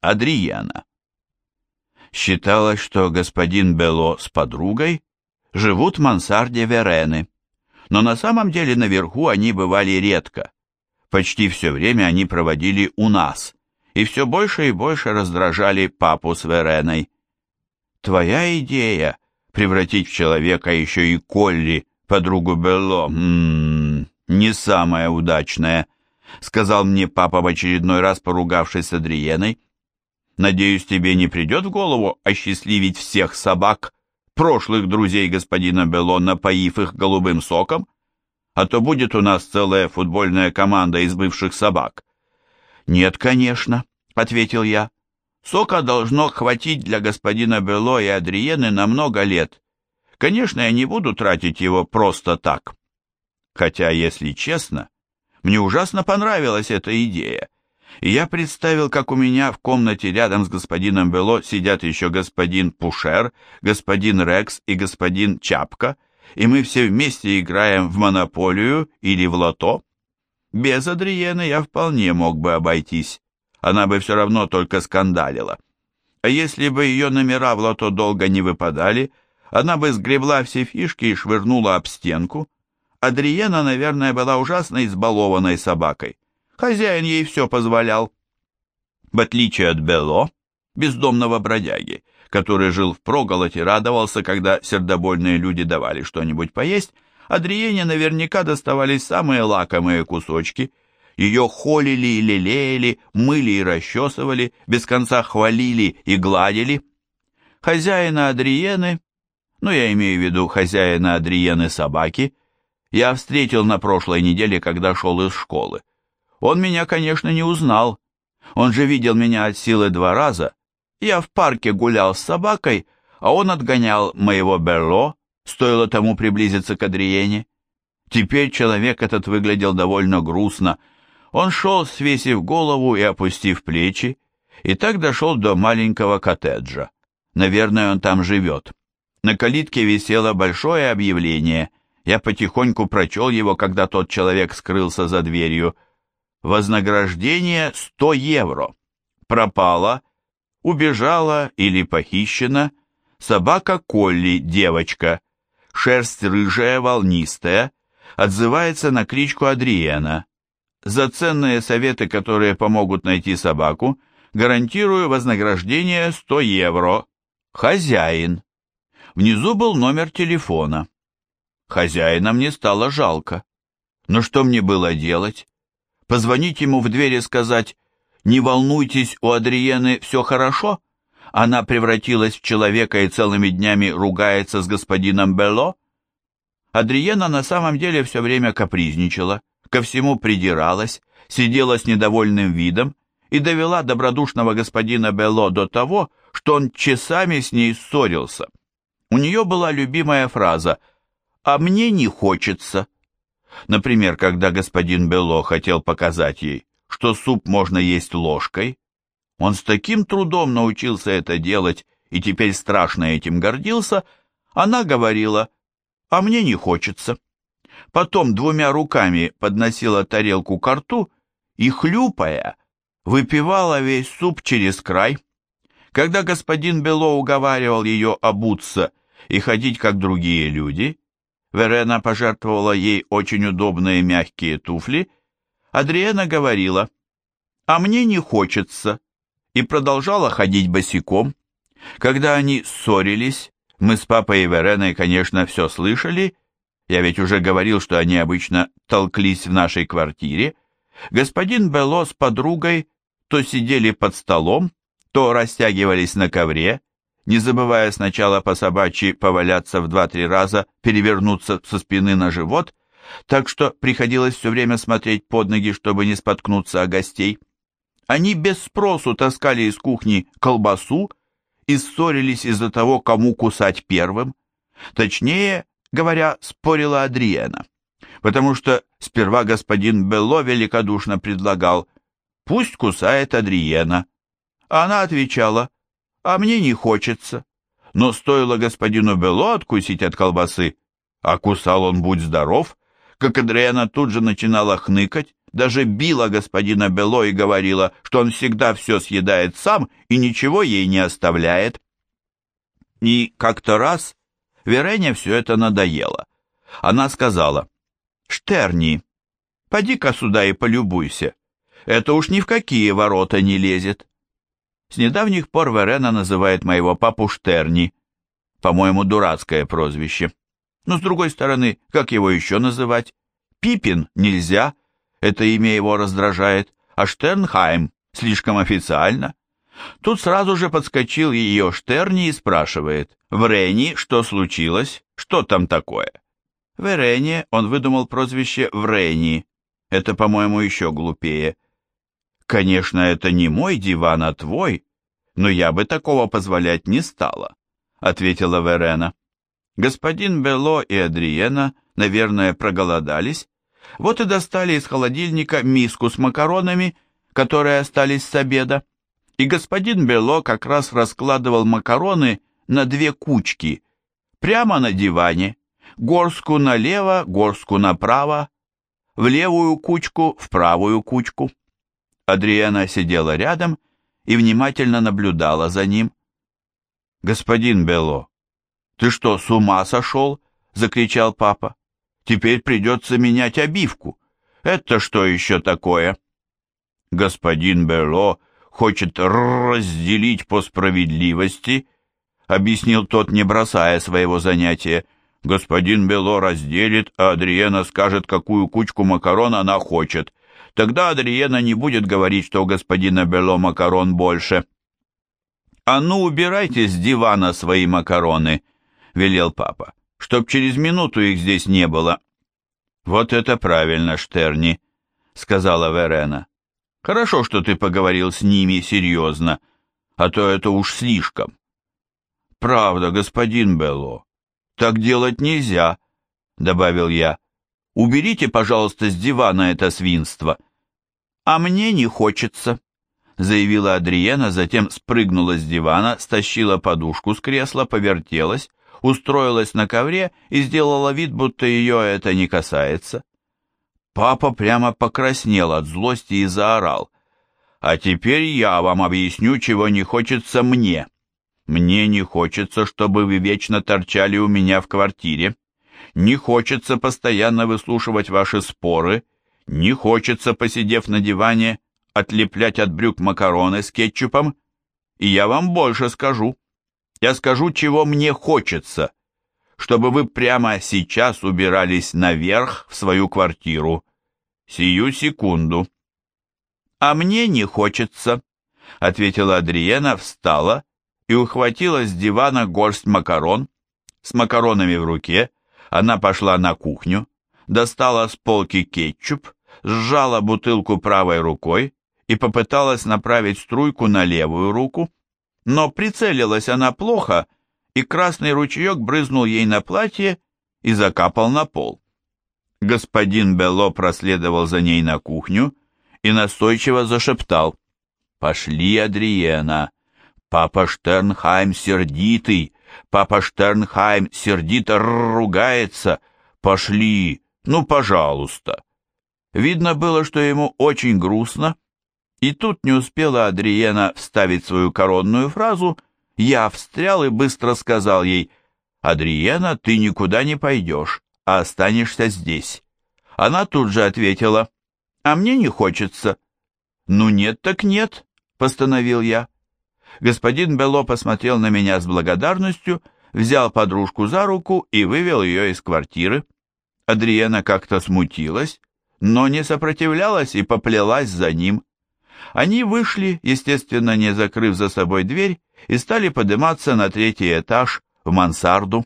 Адриена. Считалось, что господин Бело с подругой живут в мансарде Верены, но на самом деле наверху они бывали редко. Почти все время они проводили у нас, и все больше и больше раздражали папу с Вереной. «Твоя идея — превратить в человека еще и Колли, подругу Белло, м -м, не самая удачная», — сказал мне папа в очередной раз, поругавшись с Адриеной. «Надеюсь, тебе не придет в голову осчастливить всех собак, прошлых друзей господина Бело, напоив их голубым соком? А то будет у нас целая футбольная команда из бывших собак». «Нет, конечно», — ответил я. «Сока должно хватить для господина Бело и Адриены на много лет. Конечно, я не буду тратить его просто так». Хотя, если честно, мне ужасно понравилась эта идея. И я представил, как у меня в комнате рядом с господином Бело сидят еще господин Пушер, господин Рекс и господин Чапка, и мы все вместе играем в монополию или в лото. Без Адриены я вполне мог бы обойтись. Она бы все равно только скандалила. А если бы ее номера в лото долго не выпадали, она бы сгребла все фишки и швырнула об стенку, Адриена, наверное, была ужасно избалованной собакой. Хозяин ей все позволял. В отличие от Бело, бездомного бродяги, который жил в проголоте, радовался, когда сердобольные люди давали что-нибудь поесть, Адриене наверняка доставались самые лакомые кусочки. Ее холили и лелеяли, мыли и расчесывали, без конца хвалили и гладили. Хозяина Адриены, ну я имею в виду хозяина Адриены собаки, я встретил на прошлой неделе, когда шел из школы. Он меня, конечно, не узнал. Он же видел меня от силы два раза. Я в парке гулял с собакой, а он отгонял моего Берло, стоило тому приблизиться к Адриене. Теперь человек этот выглядел довольно грустно. Он шел, свесив голову и опустив плечи, и так дошел до маленького коттеджа. Наверное, он там живет. На калитке висело большое объявление. Я потихоньку прочел его, когда тот человек скрылся за дверью. Вознаграждение 100 евро. Пропала, убежала или похищена собака Колли, девочка. Шерсть рыжая, волнистая, отзывается на кличку Адриена. За ценные советы, которые помогут найти собаку, гарантирую вознаграждение 100 евро. Хозяин. Внизу был номер телефона. Хозяина мне стало жалко. Но что мне было делать? Позвонить ему в дверь и сказать «Не волнуйтесь, у Адриены все хорошо?» Она превратилась в человека и целыми днями ругается с господином Белло? Адриена на самом деле все время капризничала, ко всему придиралась, сидела с недовольным видом и довела добродушного господина Белло до того, что он часами с ней ссорился. У нее была любимая фраза – а мне не хочется. Например, когда господин Бело хотел показать ей, что суп можно есть ложкой, он с таким трудом научился это делать и теперь страшно этим гордился, она говорила, а мне не хочется. Потом двумя руками подносила тарелку к рту и, хлюпая, выпивала весь суп через край. Когда господин Бело уговаривал ее обуться и ходить, как другие люди, Верена пожертвовала ей очень удобные мягкие туфли, Адриена говорила, «А мне не хочется», и продолжала ходить босиком. Когда они ссорились, мы с папой и Вереной, конечно, все слышали, я ведь уже говорил, что они обычно толклись в нашей квартире, господин Бело с подругой то сидели под столом, то растягивались на ковре, не забывая сначала по собачьи поваляться в два-три раза, перевернуться со спины на живот, так что приходилось все время смотреть под ноги, чтобы не споткнуться о гостей. Они без спросу таскали из кухни колбасу и ссорились из-за того, кому кусать первым. Точнее, говоря, спорила Адриена, потому что сперва господин Белло великодушно предлагал «пусть кусает Адриена», она отвечала а мне не хочется. Но стоило господину Бело откусить от колбасы, а кусал он, будь здоров, как Адриана тут же начинала хныкать, даже била господина Бело и говорила, что он всегда все съедает сам и ничего ей не оставляет. И как-то раз Верене все это надоело. Она сказала, «Штерни, поди-ка сюда и полюбуйся. Это уж ни в какие ворота не лезет». С недавних пор Верена называет моего папу Штерни, по-моему, дурацкое прозвище. Но, с другой стороны, как его еще называть? Пипин нельзя, это имя его раздражает, а Штернхайм слишком официально. Тут сразу же подскочил ее Штерни и спрашивает, «В что случилось? Что там такое?» В он выдумал прозвище Врени. Это, по-моему, еще глупее. Конечно, это не мой диван, а твой, но я бы такого позволять не стала, ответила Верена. Господин Бело и Адриена, наверное, проголодались, вот и достали из холодильника миску с макаронами, которые остались с обеда. И господин Бело как раз раскладывал макароны на две кучки, прямо на диване, горстку налево, горстку направо, в левую кучку, в правую кучку. Адриена сидела рядом и внимательно наблюдала за ним. «Господин Бело, ты что, с ума сошел?» — закричал папа. «Теперь придется менять обивку. Это что еще такое?» «Господин Бело хочет разделить по справедливости», — объяснил тот, не бросая своего занятия. «Господин Бело разделит, а Адриена скажет, какую кучку макарон она хочет. Тогда Адриена не будет говорить, что у господина Бело макарон больше. «А ну, убирайте с дивана свои макароны», — велел папа, «чтоб через минуту их здесь не было». «Вот это правильно, Штерни», — сказала Верена. «Хорошо, что ты поговорил с ними серьезно, а то это уж слишком». «Правда, господин Бело, так делать нельзя», — добавил я. «Уберите, пожалуйста, с дивана это свинство». «А мне не хочется», — заявила Адриена, затем спрыгнула с дивана, стащила подушку с кресла, повертелась, устроилась на ковре и сделала вид, будто ее это не касается. Папа прямо покраснел от злости и заорал. «А теперь я вам объясню, чего не хочется мне. Мне не хочется, чтобы вы вечно торчали у меня в квартире. Не хочется постоянно выслушивать ваши споры не хочется, посидев на диване, отлеплять от брюк макароны с кетчупом, и я вам больше скажу. Я скажу, чего мне хочется, чтобы вы прямо сейчас убирались наверх в свою квартиру. Сию секунду. А мне не хочется, ответила Адриена, встала и ухватила с дивана горсть макарон. С макаронами в руке она пошла на кухню, достала с полки кетчуп, сжала бутылку правой рукой и попыталась направить струйку на левую руку, но прицелилась она плохо, и красный ручеек брызнул ей на платье и закапал на пол. Господин Белло проследовал за ней на кухню и настойчиво зашептал «Пошли, Адриена! Папа Штернхайм сердитый! Папа Штернхайм сердито ругается! Пошли! Ну, пожалуйста!» Видно было, что ему очень грустно, и тут не успела Адриена вставить свою коронную фразу, я встрял и быстро сказал ей, «Адриена, ты никуда не пойдешь, а останешься здесь». Она тут же ответила, «А мне не хочется». «Ну нет так нет», — постановил я. Господин Бело посмотрел на меня с благодарностью, взял подружку за руку и вывел ее из квартиры. Адриена как-то смутилась, но не сопротивлялась и поплелась за ним. Они вышли, естественно, не закрыв за собой дверь, и стали подниматься на третий этаж в мансарду.